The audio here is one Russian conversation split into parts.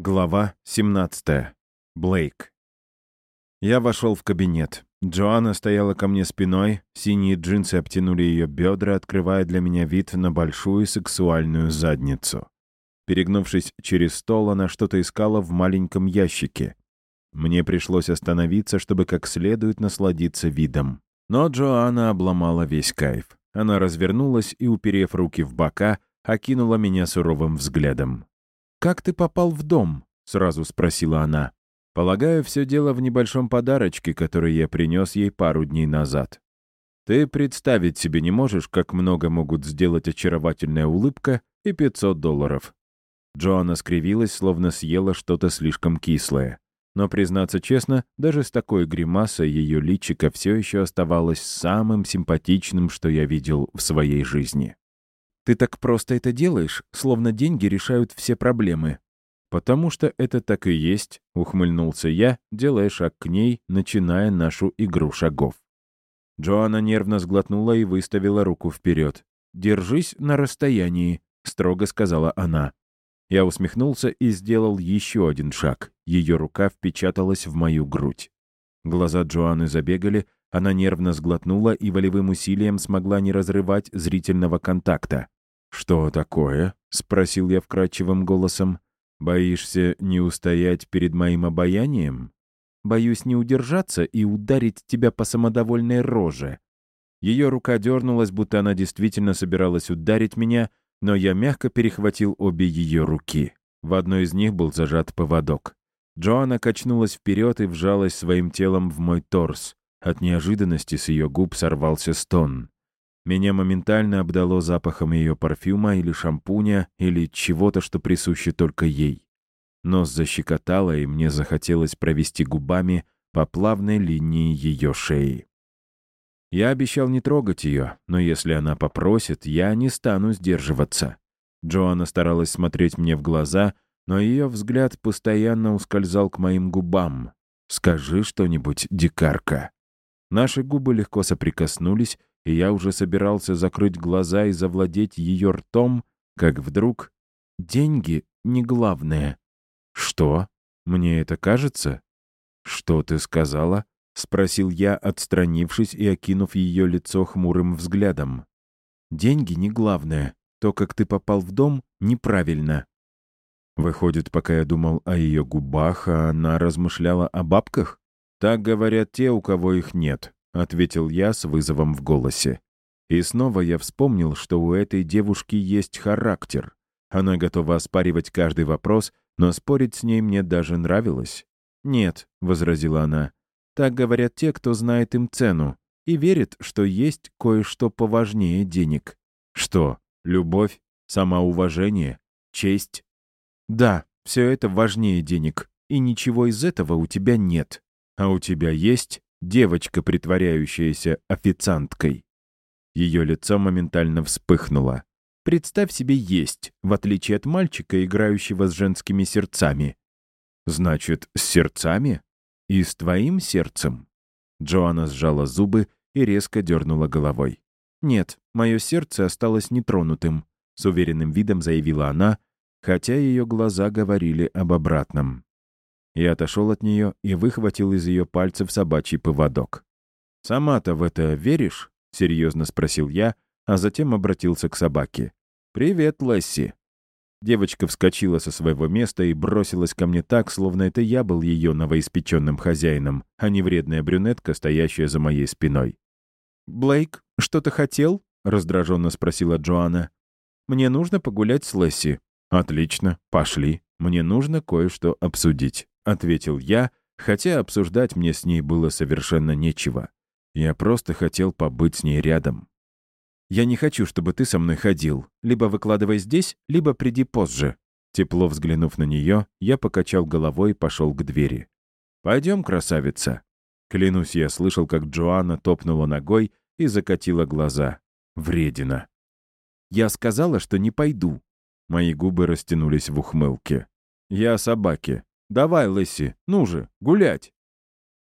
Глава 17. Блейк. Я вошел в кабинет. Джоанна стояла ко мне спиной, синие джинсы обтянули ее бедра, открывая для меня вид на большую сексуальную задницу. Перегнувшись через стол, она что-то искала в маленьком ящике. Мне пришлось остановиться, чтобы как следует насладиться видом. Но Джоанна обломала весь кайф. Она развернулась и, уперев руки в бока, окинула меня суровым взглядом. «Как ты попал в дом?» — сразу спросила она. «Полагаю, все дело в небольшом подарочке, который я принес ей пару дней назад. Ты представить себе не можешь, как много могут сделать очаровательная улыбка и 500 долларов». Джоанна скривилась, словно съела что-то слишком кислое. Но, признаться честно, даже с такой гримасой ее личико все еще оставалось самым симпатичным, что я видел в своей жизни. Ты так просто это делаешь, словно деньги решают все проблемы. «Потому что это так и есть», — ухмыльнулся я, делая шаг к ней, начиная нашу игру шагов. Джоанна нервно сглотнула и выставила руку вперед. «Держись на расстоянии», — строго сказала она. Я усмехнулся и сделал еще один шаг. Ее рука впечаталась в мою грудь. Глаза Джоанны забегали, она нервно сглотнула и волевым усилием смогла не разрывать зрительного контакта. «Что такое?» — спросил я вкрадчивым голосом. «Боишься не устоять перед моим обаянием?» «Боюсь не удержаться и ударить тебя по самодовольной роже». Ее рука дернулась, будто она действительно собиралась ударить меня, но я мягко перехватил обе ее руки. В одной из них был зажат поводок. Джоанна качнулась вперед и вжалась своим телом в мой торс. От неожиданности с ее губ сорвался стон. Меня моментально обдало запахом ее парфюма или шампуня, или чего-то, что присуще только ей. Нос защекотало, и мне захотелось провести губами по плавной линии ее шеи. Я обещал не трогать ее, но если она попросит, я не стану сдерживаться. Джоанна старалась смотреть мне в глаза, но ее взгляд постоянно ускользал к моим губам. «Скажи что-нибудь, дикарка». Наши губы легко соприкоснулись, и я уже собирался закрыть глаза и завладеть ее ртом, как вдруг... Деньги не главное. Что? Мне это кажется? Что ты сказала? Спросил я, отстранившись и окинув ее лицо хмурым взглядом. Деньги не главное. То, как ты попал в дом, неправильно. Выходит, пока я думал о ее губах, а она размышляла о бабках? Так говорят те, у кого их нет. — ответил я с вызовом в голосе. И снова я вспомнил, что у этой девушки есть характер. Она готова оспаривать каждый вопрос, но спорить с ней мне даже нравилось. «Нет», — возразила она, — «так говорят те, кто знает им цену и верит, что есть кое-что поважнее денег». «Что? Любовь? Самоуважение? Честь?» «Да, все это важнее денег, и ничего из этого у тебя нет. А у тебя есть девочка, притворяющаяся официанткой. Ее лицо моментально вспыхнуло. Представь себе есть, в отличие от мальчика, играющего с женскими сердцами. Значит, с сердцами? И с твоим сердцем? Джоанна сжала зубы и резко дернула головой. «Нет, мое сердце осталось нетронутым», — с уверенным видом заявила она, хотя ее глаза говорили об обратном. Я отошел от нее и выхватил из ее пальцев собачий поводок. «Сама-то в это веришь?» — серьезно спросил я, а затем обратился к собаке. «Привет, Лесси!» Девочка вскочила со своего места и бросилась ко мне так, словно это я был ее новоиспеченным хозяином, а не вредная брюнетка, стоящая за моей спиной. «Блейк, что-то хотел?» — раздраженно спросила Джоанна. «Мне нужно погулять с Лесси». «Отлично, пошли. Мне нужно кое-что обсудить». — ответил я, хотя обсуждать мне с ней было совершенно нечего. Я просто хотел побыть с ней рядом. «Я не хочу, чтобы ты со мной ходил. Либо выкладывай здесь, либо приди позже». Тепло взглянув на нее, я покачал головой и пошел к двери. «Пойдем, красавица». Клянусь, я слышал, как Джоанна топнула ногой и закатила глаза. Вредина. «Я сказала, что не пойду». Мои губы растянулись в ухмылке. «Я о собаке. «Давай, Лесси, ну же, гулять!»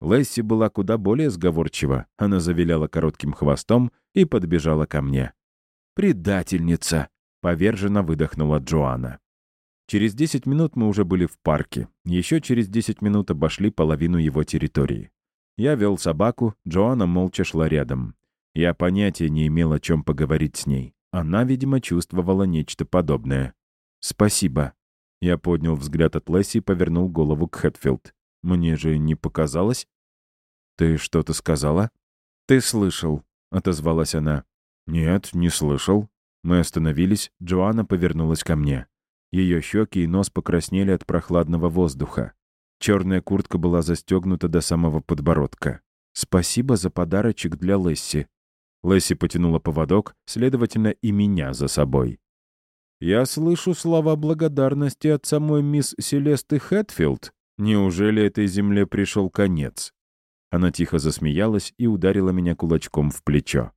Лесси была куда более сговорчива. Она завиляла коротким хвостом и подбежала ко мне. «Предательница!» — поверженно выдохнула Джоанна. Через 10 минут мы уже были в парке. Еще через 10 минут обошли половину его территории. Я вел собаку, Джоанна молча шла рядом. Я понятия не имел, о чем поговорить с ней. Она, видимо, чувствовала нечто подобное. «Спасибо». Я поднял взгляд от Лесси и повернул голову к Хэтфилд. «Мне же не показалось?» «Ты что-то сказала?» «Ты слышал», — отозвалась она. «Нет, не слышал». Мы остановились, Джоанна повернулась ко мне. Ее щеки и нос покраснели от прохладного воздуха. Черная куртка была застегнута до самого подбородка. «Спасибо за подарочек для Лесси». Лесси потянула поводок, следовательно, и меня за собой. «Я слышу слова благодарности от самой мисс Селесты Хэтфилд. Неужели этой земле пришел конец?» Она тихо засмеялась и ударила меня кулачком в плечо.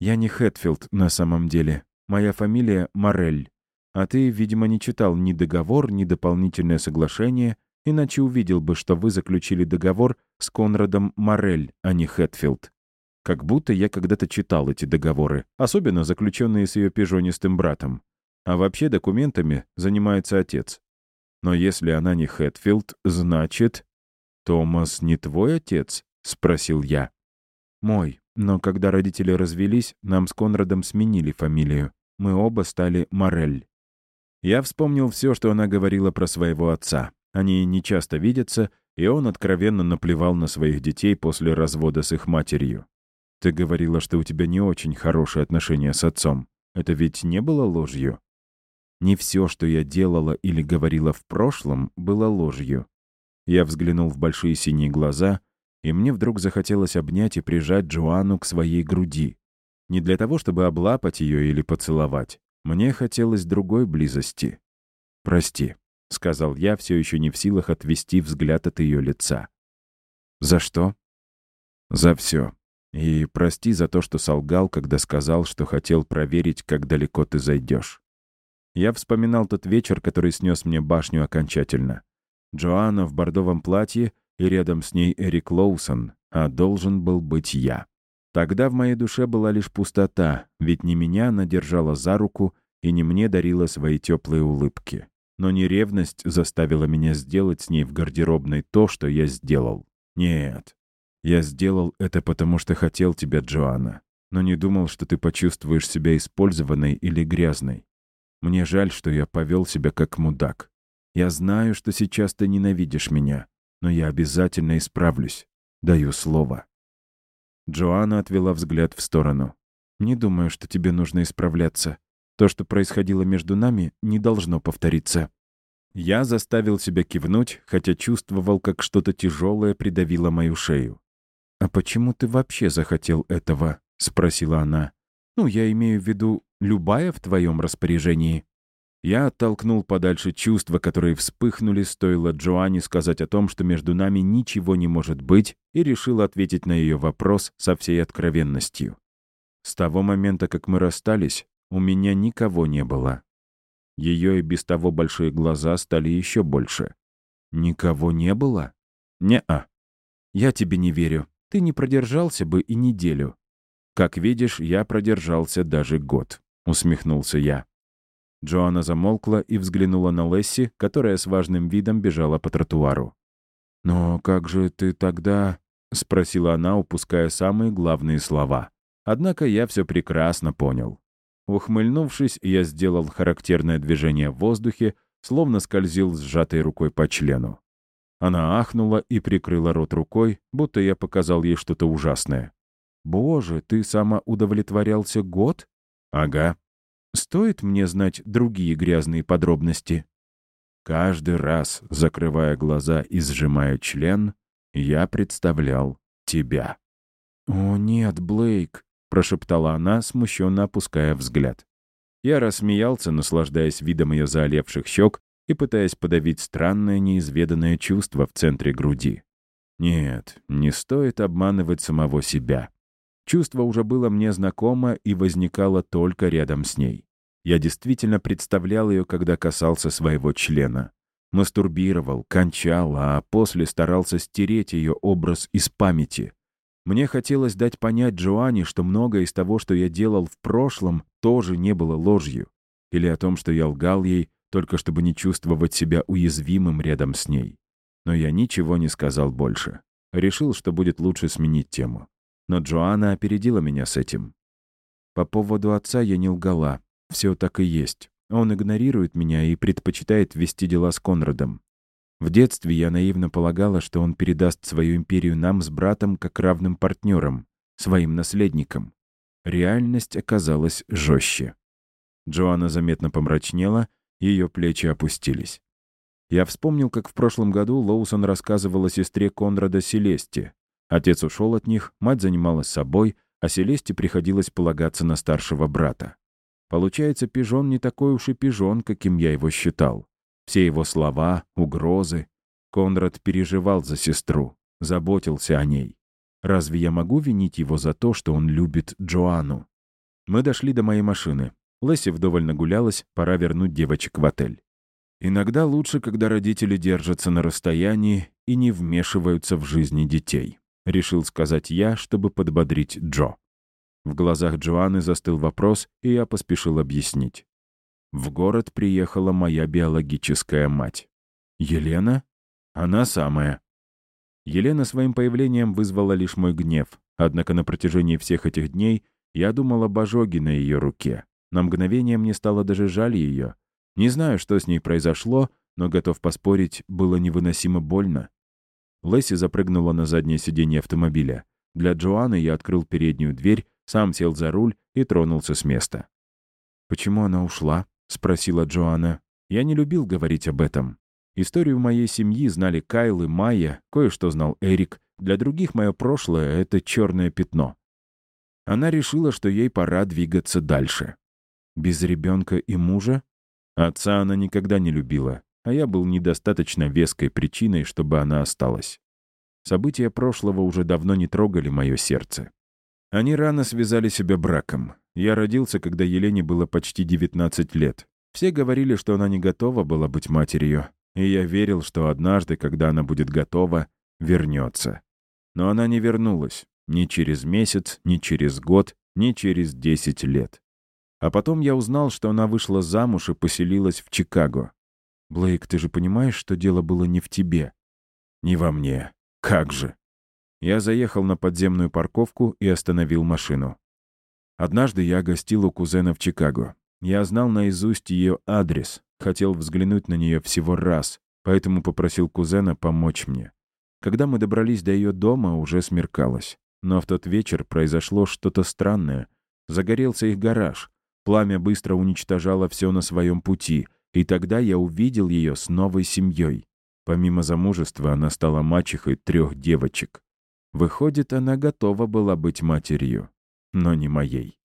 «Я не Хэтфилд на самом деле. Моя фамилия Морель. А ты, видимо, не читал ни договор, ни дополнительное соглашение, иначе увидел бы, что вы заключили договор с Конрадом Морель, а не Хэтфилд. Как будто я когда-то читал эти договоры, особенно заключенные с ее пижонистым братом. А вообще документами занимается отец. Но если она не Хэтфилд, значит... «Томас не твой отец?» — спросил я. «Мой. Но когда родители развелись, нам с Конрадом сменили фамилию. Мы оба стали Морель». Я вспомнил все, что она говорила про своего отца. Они не часто видятся, и он откровенно наплевал на своих детей после развода с их матерью. «Ты говорила, что у тебя не очень хорошие отношения с отцом. Это ведь не было ложью?» «Не все, что я делала или говорила в прошлом, было ложью». Я взглянул в большие синие глаза, и мне вдруг захотелось обнять и прижать Джоанну к своей груди. Не для того, чтобы облапать ее или поцеловать. Мне хотелось другой близости. «Прости», — сказал я, все еще не в силах отвести взгляд от ее лица. «За что?» «За все. И прости за то, что солгал, когда сказал, что хотел проверить, как далеко ты зайдешь. Я вспоминал тот вечер, который снес мне башню окончательно. Джоанна в бордовом платье и рядом с ней Эрик Лоусон, а должен был быть я. Тогда в моей душе была лишь пустота, ведь не меня она держала за руку и не мне дарила свои теплые улыбки. Но не ревность заставила меня сделать с ней в гардеробной то, что я сделал. Нет. Я сделал это потому, что хотел тебя, Джоанна, но не думал, что ты почувствуешь себя использованной или грязной. Мне жаль, что я повел себя как мудак. Я знаю, что сейчас ты ненавидишь меня, но я обязательно исправлюсь. Даю слово. Джоанна отвела взгляд в сторону. «Не думаю, что тебе нужно исправляться. То, что происходило между нами, не должно повториться». Я заставил себя кивнуть, хотя чувствовал, как что-то тяжелое придавило мою шею. «А почему ты вообще захотел этого?» — спросила она. «Ну, я имею в виду, любая в твоем распоряжении». Я оттолкнул подальше чувства, которые вспыхнули, стоило Джоанне сказать о том, что между нами ничего не может быть, и решил ответить на ее вопрос со всей откровенностью. С того момента, как мы расстались, у меня никого не было. Ее и без того большие глаза стали еще больше. «Никого не было?» «Не-а. Я тебе не верю. Ты не продержался бы и неделю». «Как видишь, я продержался даже год», — усмехнулся я. Джоанна замолкла и взглянула на Лесси, которая с важным видом бежала по тротуару. «Но как же ты тогда...» — спросила она, упуская самые главные слова. Однако я все прекрасно понял. Ухмыльнувшись, я сделал характерное движение в воздухе, словно скользил сжатой рукой по члену. Она ахнула и прикрыла рот рукой, будто я показал ей что-то ужасное. «Боже, ты самоудовлетворялся год?» «Ага», Стоит мне знать другие грязные подробности? Каждый раз, закрывая глаза и сжимая член, я представлял тебя. «О, нет, Блейк», — прошептала она, смущенно опуская взгляд. Я рассмеялся, наслаждаясь видом ее заолевших щек и пытаясь подавить странное неизведанное чувство в центре груди. Нет, не стоит обманывать самого себя. Чувство уже было мне знакомо и возникало только рядом с ней. Я действительно представлял ее, когда касался своего члена. Мастурбировал, кончал, а после старался стереть ее образ из памяти. Мне хотелось дать понять Джоанне, что многое из того, что я делал в прошлом, тоже не было ложью. Или о том, что я лгал ей, только чтобы не чувствовать себя уязвимым рядом с ней. Но я ничего не сказал больше. Решил, что будет лучше сменить тему. Но Джоанна опередила меня с этим. По поводу отца я не лгала. Все так и есть. Он игнорирует меня и предпочитает вести дела с Конрадом. В детстве я наивно полагала, что он передаст свою империю нам с братом как равным партнерам, своим наследникам. Реальность оказалась жестче. Джоанна заметно помрачнела, ее плечи опустились. Я вспомнил, как в прошлом году Лоусон рассказывал о сестре Конрада Селесте. Отец ушел от них, мать занималась собой, а Селесте приходилось полагаться на старшего брата. Получается, пижон не такой уж и пижон, каким я его считал. Все его слова, угрозы. Конрад переживал за сестру, заботился о ней. Разве я могу винить его за то, что он любит Джоанну? Мы дошли до моей машины. Лесси вдоволь нагулялась, пора вернуть девочек в отель. Иногда лучше, когда родители держатся на расстоянии и не вмешиваются в жизни детей. Решил сказать я, чтобы подбодрить Джо. В глазах Джоанны застыл вопрос, и я поспешил объяснить. В город приехала моя биологическая мать. Елена? Она самая. Елена своим появлением вызвала лишь мой гнев, однако на протяжении всех этих дней я думал об ожоге на ее руке. На мгновение мне стало даже жаль ее. Не знаю, что с ней произошло, но, готов поспорить, было невыносимо больно. Лесси запрыгнула на заднее сиденье автомобиля. Для Джоанны я открыл переднюю дверь, сам сел за руль и тронулся с места. «Почему она ушла?» — спросила Джоанна. Я не любил говорить об этом. Историю моей семьи знали Кайл и Майя, кое-что знал Эрик. Для других мое прошлое — это черное пятно. Она решила, что ей пора двигаться дальше. Без ребенка и мужа? Отца она никогда не любила, а я был недостаточно веской причиной, чтобы она осталась. События прошлого уже давно не трогали мое сердце. Они рано связали себя браком. Я родился, когда Елене было почти 19 лет. Все говорили, что она не готова была быть матерью, и я верил, что однажды, когда она будет готова, вернется. Но она не вернулась. Ни через месяц, ни через год, ни через 10 лет. А потом я узнал, что она вышла замуж и поселилась в Чикаго. «Блейк, ты же понимаешь, что дело было не в тебе?» «Не во мне. Как же?» Я заехал на подземную парковку и остановил машину. Однажды я гостил у кузена в Чикаго. Я знал наизусть ее адрес, хотел взглянуть на нее всего раз, поэтому попросил кузена помочь мне. Когда мы добрались до ее дома, уже смеркалось. Но в тот вечер произошло что-то странное. Загорелся их гараж. Пламя быстро уничтожало все на своем пути, и тогда я увидел ее с новой семьей. Помимо замужества, она стала мачехой трех девочек. Выходит, она готова была быть матерью, но не моей.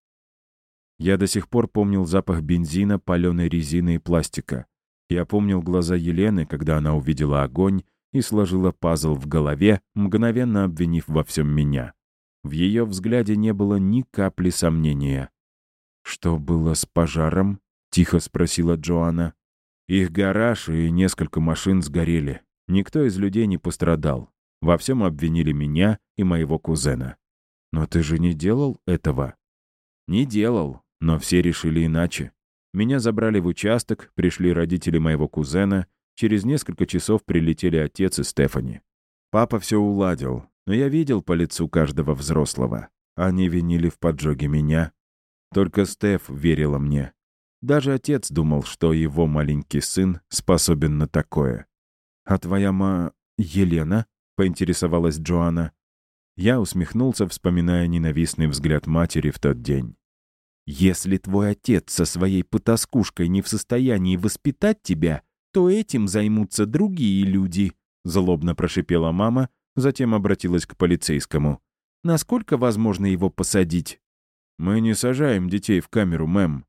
Я до сих пор помнил запах бензина, паленой резины и пластика. Я помнил глаза Елены, когда она увидела огонь и сложила пазл в голове, мгновенно обвинив во всем меня. В ее взгляде не было ни капли сомнения. «Что было с пожаром?» — тихо спросила Джоанна. «Их гараж и несколько машин сгорели. Никто из людей не пострадал. Во всем обвинили меня и моего кузена. Но ты же не делал этого?» «Не делал, но все решили иначе. Меня забрали в участок, пришли родители моего кузена, через несколько часов прилетели отец и Стефани. Папа все уладил, но я видел по лицу каждого взрослого. Они винили в поджоге меня. Только Стеф верила мне. Даже отец думал, что его маленький сын способен на такое. «А твоя ма... Елена?» — поинтересовалась Джоанна. Я усмехнулся, вспоминая ненавистный взгляд матери в тот день. Если твой отец со своей потаскушкой не в состоянии воспитать тебя, то этим займутся другие люди», — злобно прошипела мама, затем обратилась к полицейскому. «Насколько возможно его посадить?» «Мы не сажаем детей в камеру, мэм».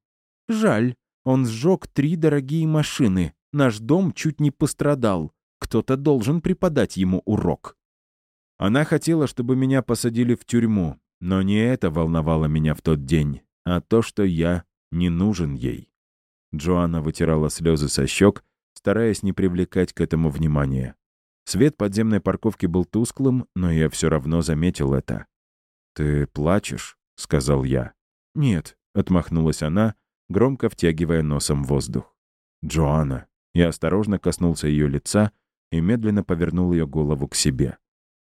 «Жаль. Он сжег три дорогие машины. Наш дом чуть не пострадал. Кто-то должен преподать ему урок». Она хотела, чтобы меня посадили в тюрьму, но не это волновало меня в тот день а то, что я не нужен ей. Джоанна вытирала слезы со щек, стараясь не привлекать к этому внимания. Свет подземной парковки был тусклым, но я все равно заметил это. «Ты плачешь?» — сказал я. «Нет», — отмахнулась она, громко втягивая носом воздух. Джоанна. Я осторожно коснулся ее лица и медленно повернул ее голову к себе.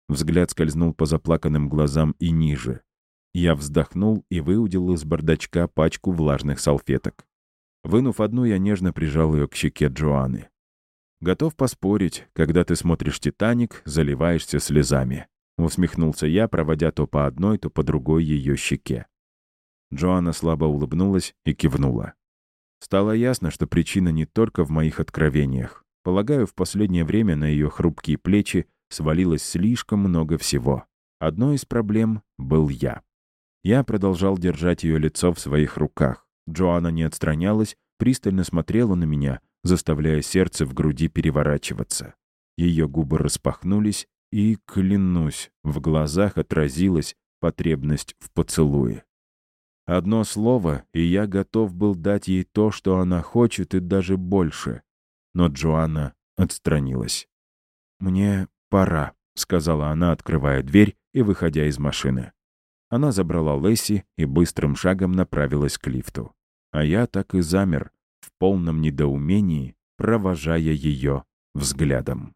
Взгляд скользнул по заплаканным глазам и ниже. Я вздохнул и выудил из бардачка пачку влажных салфеток. Вынув одну, я нежно прижал ее к щеке Джоанны. «Готов поспорить, когда ты смотришь «Титаник», заливаешься слезами», — усмехнулся я, проводя то по одной, то по другой ее щеке. Джоанна слабо улыбнулась и кивнула. Стало ясно, что причина не только в моих откровениях. Полагаю, в последнее время на ее хрупкие плечи свалилось слишком много всего. Одной из проблем был я. Я продолжал держать ее лицо в своих руках. Джоанна не отстранялась, пристально смотрела на меня, заставляя сердце в груди переворачиваться. Ее губы распахнулись, и, клянусь, в глазах отразилась потребность в поцелуе. Одно слово, и я готов был дать ей то, что она хочет, и даже больше. Но Джоанна отстранилась. «Мне пора», — сказала она, открывая дверь и выходя из машины. Она забрала Лесси и быстрым шагом направилась к лифту. А я так и замер, в полном недоумении, провожая ее взглядом.